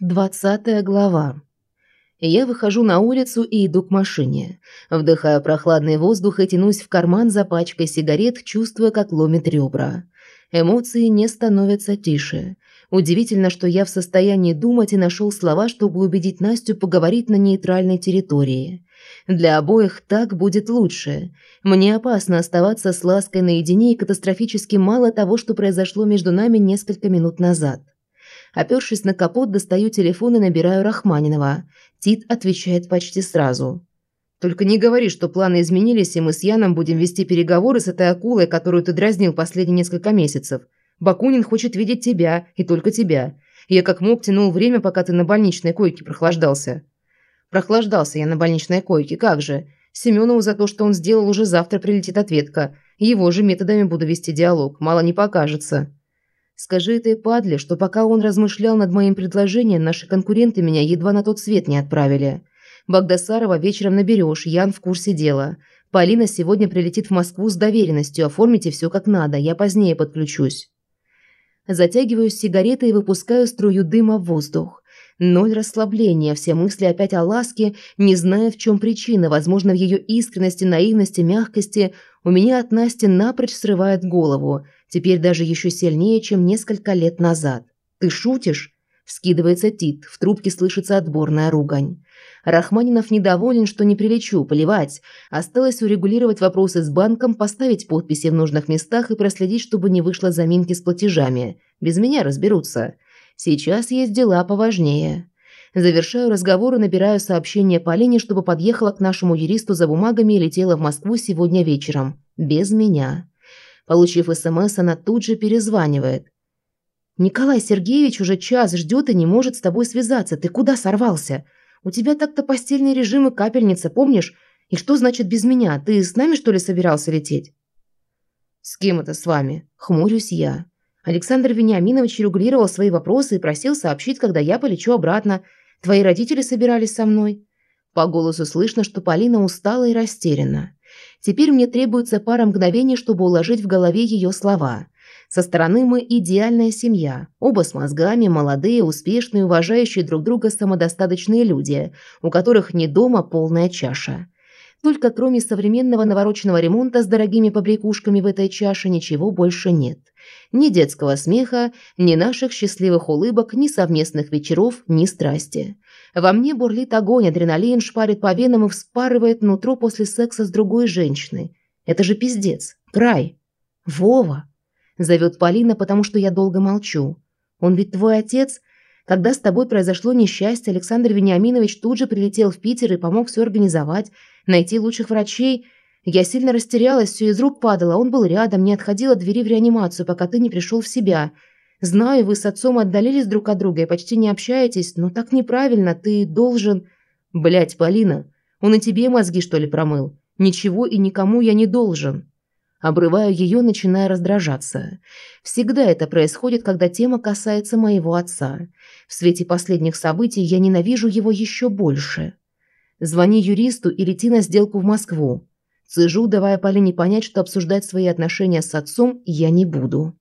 Двадцатая глава. Я выхожу на улицу и иду к машине. Вдыхаю прохладный воздух и тянусь в карман за пачкой сигарет, чувствуя, как ломит ребра. Эмоции не становятся тише. Удивительно, что я в состоянии думать и нашел слова, чтобы убедить Настю поговорить на нейтральной территории. Для обоих так будет лучше. Мне опасно оставаться с Лаской наедине и катастрофически мало того, что произошло между нами несколько минут назад. Опершись на капот, достаю телефон и набираю Рахманинова. Тит отвечает почти сразу. «Только не говори, что планы изменились, и мы с Яном будем вести переговоры с этой акулой, которую ты дразнил последние несколько месяцев. Бакунин хочет видеть тебя, и только тебя. Я как мог тянул время, пока ты на больничной койке прохлаждался». «Прохлаждался я на больничной койке, как же. Семенову за то, что он сделал, уже завтра прилетит ответка. Его же методами буду вести диалог, мало не покажется». Скажи этой падле, что пока он размышлял над моим предложением, наши конкуренты меня едва на тот свет не отправили. Багдасарова вечером наберешь, Ян в курсе дела. Полина сегодня прилетит в Москву с доверенностью, оформите все как надо, я позднее подключусь. Затягиваю сигареты и выпускаю струю дыма в воздух. Ноль расслабления, все мысли опять о ласке, не зная, в чем причина, возможно, в ее искренности, наивности, мягкости. У меня от Насти напрочь срывает голову. Теперь даже еще сильнее, чем несколько лет назад. «Ты шутишь?» Вскидывается Тит, в трубке слышится отборная ругань. Рахманинов недоволен, что не прилечу, плевать. Осталось урегулировать вопросы с банком, поставить подписи в нужных местах и проследить, чтобы не вышло заминки с платежами. Без меня разберутся. Сейчас есть дела поважнее. Завершаю разговор и набираю сообщение Полине, чтобы подъехала к нашему юристу за бумагами и летела в Москву сегодня вечером. Без меня. Получив СМС, она тут же перезванивает. «Николай Сергеевич уже час ждет и не может с тобой связаться. Ты куда сорвался? У тебя так-то постельный режим и капельница, помнишь? И что значит без меня? Ты с нами, что ли, собирался лететь?» «С кем это с вами?» – хмурюсь я. Александр Вениаминович регулировал свои вопросы и просил сообщить, когда я полечу обратно. Твои родители собирались со мной. По голосу слышно, что Полина устала и растеряна. Теперь мне требуется пара мгновений, чтобы уложить в голове ее слова. Со стороны мы идеальная семья. Оба с мозгами, молодые, успешные, уважающие друг друга самодостаточные люди, у которых не дома полная чаша. Только кроме современного навороченного ремонта с дорогими побрякушками в этой чаше ничего больше нет. Ни детского смеха, ни наших счастливых улыбок, ни совместных вечеров, ни страсти. Во мне бурлит огонь, адреналин шпарит по венам и вспарывает нутро после секса с другой женщиной. Это же пиздец. Край. Вова. Зовет Полина, потому что я долго молчу. Он ведь твой отец. Когда с тобой произошло несчастье, Александр Вениаминович тут же прилетел в Питер и помог все организовать, найти лучших врачей. Я сильно растерялась, все из рук падало. Он был рядом, не отходил от двери в реанимацию, пока ты не пришел в себя. Знаю, вы с отцом отдалились друг от друга и почти не общаетесь, но так неправильно, ты должен... Блять, Полина, он и тебе мозги, что ли, промыл? Ничего и никому я не должен. Обрываю ее, начиная раздражаться. Всегда это происходит, когда тема касается моего отца. В свете последних событий я ненавижу его еще больше. Звони юристу и лети на сделку в Москву. Цежу, давая Полине понять, что обсуждать свои отношения с отцом я не буду.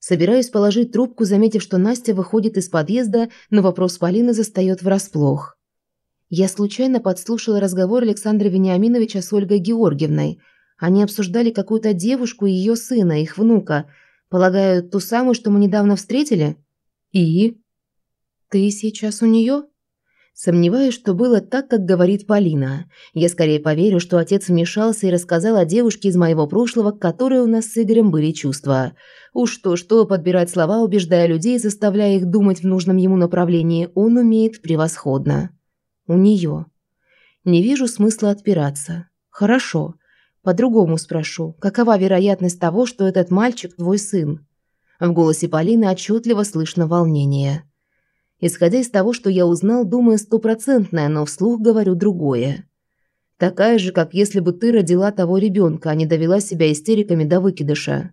Собираюсь положить трубку, заметив, что Настя выходит из подъезда, но вопрос Полины застаёт врасплох. Я случайно подслушала разговор Александра Вениаминовича с Ольгой Георгиевной. Они обсуждали какую-то девушку и её сына, их внука. Полагаю, ту самую, что мы недавно встретили? И? Ты сейчас у неё? Сомневаюсь, что было так, как говорит Полина. Я скорее поверю, что отец вмешался и рассказал о девушке из моего прошлого, которой у нас с Игорем были чувства. Уж то-что подбирать слова, убеждая людей, заставляя их думать в нужном ему направлении, он умеет превосходно. У нее. Не вижу смысла отпираться. Хорошо. По-другому спрошу. Какова вероятность того, что этот мальчик твой сын? В голосе Полины отчетливо слышно волнение. Исходя из того, что я узнал, думаю, стопроцентное, но вслух говорю другое. Такая же, как если бы ты родила того ребенка, а не довела себя истериками до выкидыша.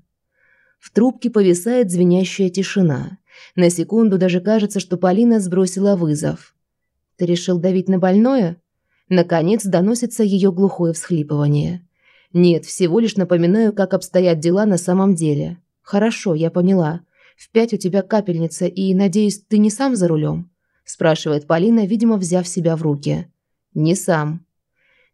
В трубке повисает звенящая тишина. На секунду даже кажется, что Полина сбросила вызов. «Ты решил давить на больное?» Наконец доносится ее глухое всхлипывание. «Нет, всего лишь напоминаю, как обстоят дела на самом деле. Хорошо, я поняла. В пять у тебя капельница, и, надеюсь, ты не сам за рулем?» спрашивает Полина, видимо, взяв себя в руки. «Не сам».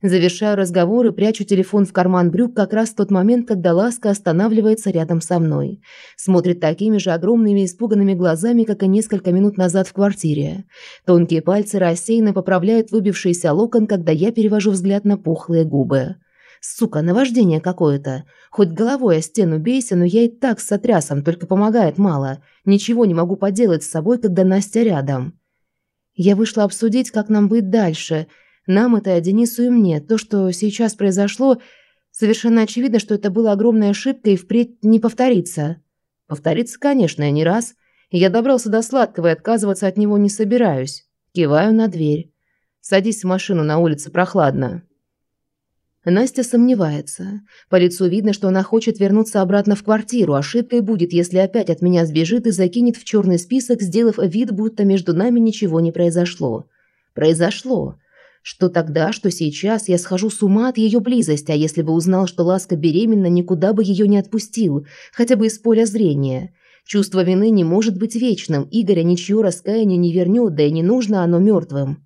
Завершаю разговор и прячу телефон в карман брюк как раз в тот момент, когда Ласка останавливается рядом со мной. Смотрит такими же огромными испуганными глазами, как и несколько минут назад в квартире. Тонкие пальцы рассеянно поправляют выбившийся локон, когда я перевожу взгляд на пухлые губы. Сука, наваждение какое-то. Хоть головой о стену бейся, но я и так с сотрясом, только помогает мало. Ничего не могу поделать с собой, когда Настя рядом. Я вышла обсудить, как нам быть дальше – нам это, Денису и мне, то, что сейчас произошло, совершенно очевидно, что это была огромная ошибка и впредь не повторится. Повторится, конечно, не раз. Я добрался до сладкого и отказываться от него не собираюсь. Киваю на дверь. Садись в машину, на улице прохладно. Настя сомневается. По лицу видно, что она хочет вернуться обратно в квартиру. Ошибкой будет, если опять от меня сбежит и закинет в черный список, сделав вид, будто между нами ничего не произошло. Произошло. Что тогда, что сейчас я схожу с ума от ее близости, а если бы узнал, что Ласка беременна, никуда бы ее не отпустил, хотя бы из поля зрения. Чувство вины не может быть вечным, Игоря ничье раскаяние не вернет, да и не нужно оно мертвым.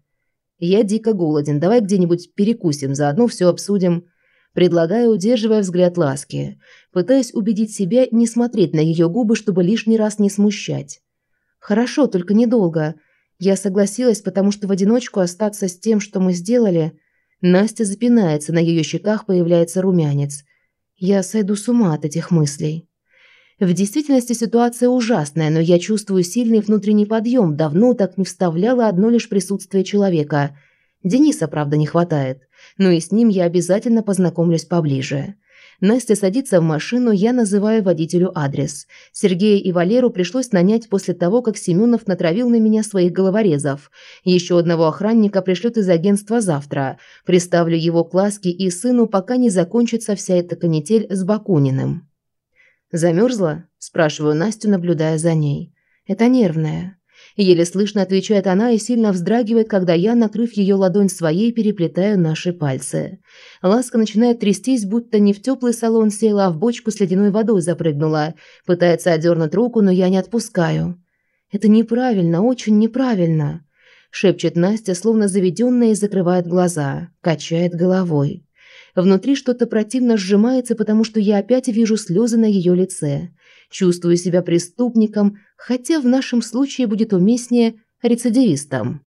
Я дико голоден, давай где-нибудь перекусим, заодно все обсудим. Предлагаю, удерживая взгляд Ласки, пытаясь убедить себя не смотреть на ее губы, чтобы лишний раз не смущать. «Хорошо, только недолго. Я согласилась, потому что в одиночку остаться с тем, что мы сделали... Настя запинается, на ее щеках появляется румянец. Я сойду с ума от этих мыслей. В действительности ситуация ужасная, но я чувствую сильный внутренний подъем. Давно так не вставляло одно лишь присутствие человека. Дениса, правда, не хватает. Но и с ним я обязательно познакомлюсь поближе. Настя садится в машину, я называю водителю адрес. Сергея и Валеру пришлось нанять после того, как Семенов натравил на меня своих головорезов. Еще одного охранника пришлют из агентства завтра. Приставлю его к Ласке и сыну, пока не закончится вся эта канитель с Бакуниным. «Замерзла?» – спрашиваю Настю, наблюдая за ней. «Это нервная». Еле слышно отвечает она и сильно вздрагивает, когда я, накрыв ее ладонь своей, переплетаю наши пальцы. Ласка начинает трястись, будто не в теплый салон села, а в бочку с ледяной водой запрыгнула. Пытается отдернуть руку, но я не отпускаю. «Это неправильно, очень неправильно», – шепчет Настя, словно заведенная, и закрывает глаза, качает головой. Внутри что-то противно сжимается, потому что я опять вижу слезы на ее лице. Чувствую себя преступником, хотя в нашем случае будет уместнее рецидивистом.